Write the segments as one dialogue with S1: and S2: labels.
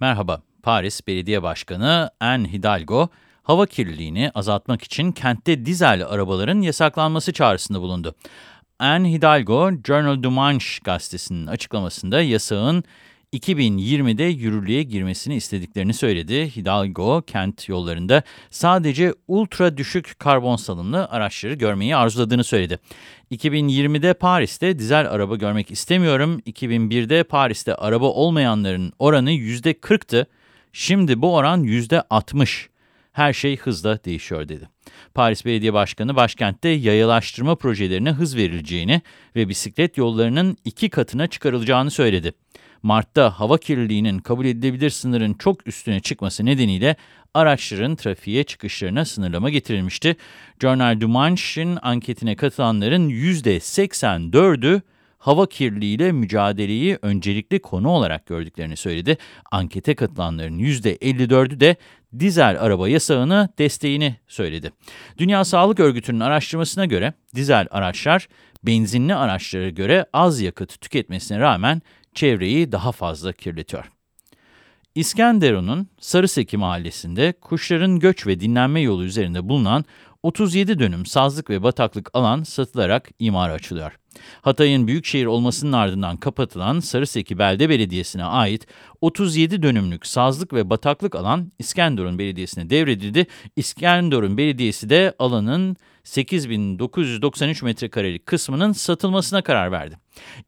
S1: Merhaba, Paris Belediye Başkanı Anne Hidalgo, hava kirliliğini azaltmak için kentte dizel arabaların yasaklanması çağrısında bulundu. Anne Hidalgo, Journal du Manche gazetesinin açıklamasında yasağın 2020'de yürürlüğe girmesini istediklerini söyledi. Hidalgo, kent yollarında sadece ultra düşük karbon salınımlı araçları görmeyi arzuladığını söyledi. 2020'de Paris'te dizel araba görmek istemiyorum. 2001'de Paris'te araba olmayanların oranı %40'tı. Şimdi bu oran %60. Her şey hızla değişiyor dedi. Paris Belediye Başkanı başkentte yayalaştırma projelerine hız verileceğini ve bisiklet yollarının iki katına çıkarılacağını söyledi. Mart'ta hava kirliliğinin kabul edilebilir sınırın çok üstüne çıkması nedeniyle araçların trafiğe çıkışlarına sınırlama getirilmişti. Journal du Manche'in anketine katılanların %84'ü hava kirliliğiyle mücadeleyi öncelikli konu olarak gördüklerini söyledi. Ankete katılanların %54'ü de dizel araba yasağını desteğini söyledi. Dünya Sağlık Örgütü'nün araştırmasına göre dizel araçlar benzinli araçlara göre az yakıt tüketmesine rağmen çevreyi daha fazla kirletiyor. İskenderun'un Sarıseki mahallesinde kuşların göç ve dinlenme yolu üzerinde bulunan 37 dönüm sazlık ve bataklık alan satılarak imara açılıyor. Hatay'ın büyükşehir olmasının ardından kapatılan Sarıseki Belde Belediyesi'ne ait 37 dönümlük sazlık ve bataklık alan İskenderun Belediyesi'ne devredildi. İskenderun Belediyesi de alanın 8993 metrekarelik kısmının satılmasına karar verdi.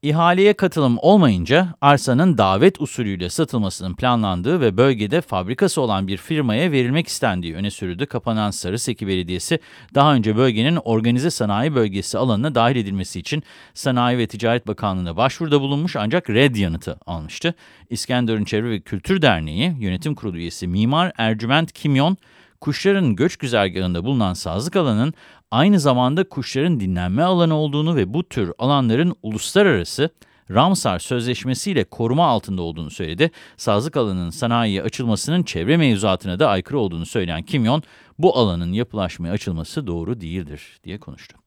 S1: İhaleye katılım olmayınca arsanın davet usulüyle satılmasının planlandığı ve bölgede fabrikası olan bir firmaya verilmek istendiği öne sürüldü. Kapanan Sarıseki Belediyesi daha önce bölgenin organize sanayi bölgesi alanına dahil edilmesi için Sanayi ve Ticaret Bakanlığı'na başvuruda bulunmuş ancak red yanıtı almıştı. İskenderun Çevre ve Kültür Derneği Yönetim Kurulu üyesi Mimar Ercüment Kimyon, kuşların göç güzergahında bulunan sazlık alanın aynı zamanda kuşların dinlenme alanı olduğunu ve bu tür alanların uluslararası Ramsar Sözleşmesi ile koruma altında olduğunu söyledi. Sazlık alanının sanayiye açılmasının çevre mevzuatına da aykırı olduğunu söyleyen Kimyon, bu alanın yapılaşmaya açılması doğru değildir diye konuştu.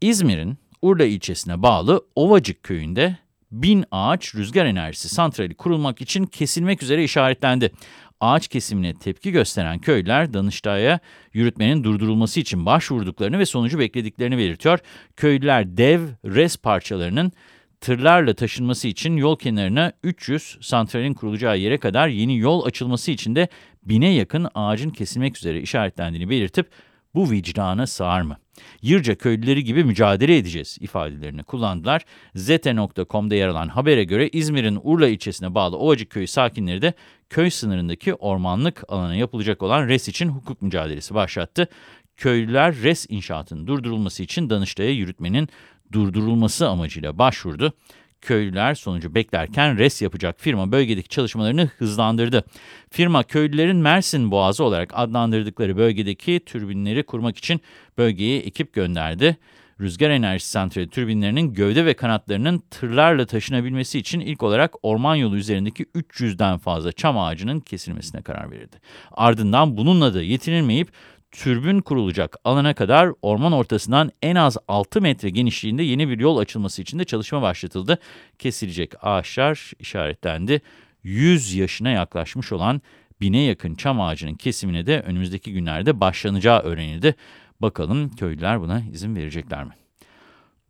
S1: İzmir'in Urla ilçesine bağlı Ovacık köyünde bin ağaç rüzgar enerjisi santrali kurulmak için kesilmek üzere işaretlendi. Ağaç kesimine tepki gösteren köylüler Danıştay'a yürütmenin durdurulması için başvurduklarını ve sonucu beklediklerini belirtiyor. Köylüler dev res parçalarının tırlarla taşınması için yol kenarına 300 santralin kurulacağı yere kadar yeni yol açılması için de bine yakın ağacın kesilmek üzere işaretlendiğini belirtip bu vicdana sığar mı? Yırca köylüleri gibi mücadele edeceğiz ifadelerini kullandılar. Zete.com'da yer alan habere göre İzmir'in Urla ilçesine bağlı Ovacık köyü sakinleri de köy sınırındaki ormanlık alana yapılacak olan res için hukuk mücadelesi başlattı. Köylüler res inşaatının durdurulması için Danıştay'a yürütmenin durdurulması amacıyla başvurdu. Köylüler sonucu beklerken res yapacak firma bölgedeki çalışmalarını hızlandırdı. Firma köylülerin Mersin Boğazı olarak adlandırdıkları bölgedeki türbinleri kurmak için bölgeye ekip gönderdi. Rüzgar enerjisi santrali türbinlerinin gövde ve kanatlarının tırlarla taşınabilmesi için ilk olarak orman yolu üzerindeki 300'den fazla çam ağacının kesilmesine karar verildi. Ardından bununla da yetinilmeyip türbün kurulacak alana kadar orman ortasından en az 6 metre genişliğinde yeni bir yol açılması için de çalışma başlatıldı. Kesilecek ağaçlar işaretlendi. 100 yaşına yaklaşmış olan bine yakın çam ağacının kesimine de önümüzdeki günlerde başlanacağı öğrenildi. Bakalım köylüler buna izin verecekler mi?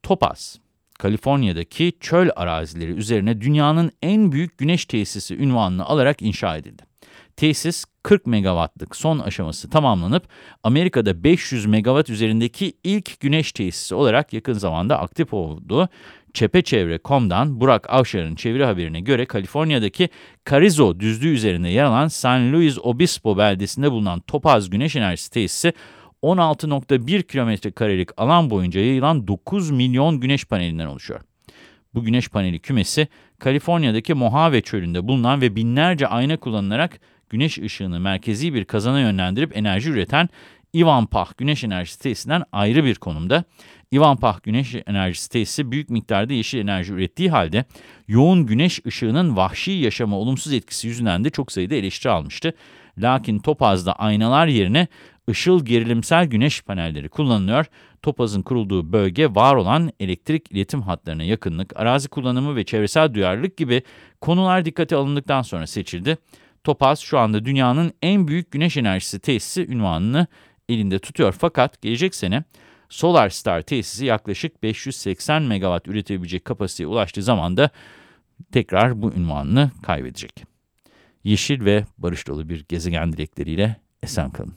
S1: Topaz, Kaliforniya'daki çöl arazileri üzerine dünyanın en büyük güneş tesisi ünvanını alarak inşa edildi. Tesis 40 megawattlık son aşaması tamamlanıp Amerika'da 500 megawatt üzerindeki ilk güneş tesisi olarak yakın zamanda aktif oldu. Çepeçevre.com'dan Burak Avşar'ın çeviri haberine göre Kaliforniya'daki Carrizo düzlüğü üzerinde yer alan San Luis Obispo beldesinde bulunan Topaz Güneş Enerjisi Tesisi 16.1 kilometre karelik alan boyunca yayılan 9 milyon güneş panelinden oluşuyor. Bu güneş paneli kümesi Kaliforniya'daki Mojave çölünde bulunan ve binlerce ayna kullanılarak güneş ışığını merkezi bir kazana yönlendirip enerji üreten Ivanpah Güneş Enerjisi Tesisi'nden ayrı bir konumda. Ivanpah Güneş Enerjisi Tesisi büyük miktarda yeşil enerji ürettiği halde yoğun güneş ışığının vahşi yaşama olumsuz etkisi yüzünden de çok sayıda eleştiri almıştı. Lakin Topaz'da aynalar yerine ışıl gerilimsel güneş panelleri kullanılıyor. Topaz'ın kurulduğu bölge var olan elektrik iletim hatlarına yakınlık, arazi kullanımı ve çevresel duyarlılık gibi konular dikkate alındıktan sonra seçildi. Topaz şu anda dünyanın en büyük güneş enerjisi tesisi ünvanını elinde tutuyor. Fakat gelecek sene Solar Star tesisi yaklaşık 580 megawatt üretebilecek kapasiteye ulaştığı zaman da tekrar bu ünvanını kaybedecek. Yeşil ve barış dolu bir gezegen dilekleriyle esen kalın.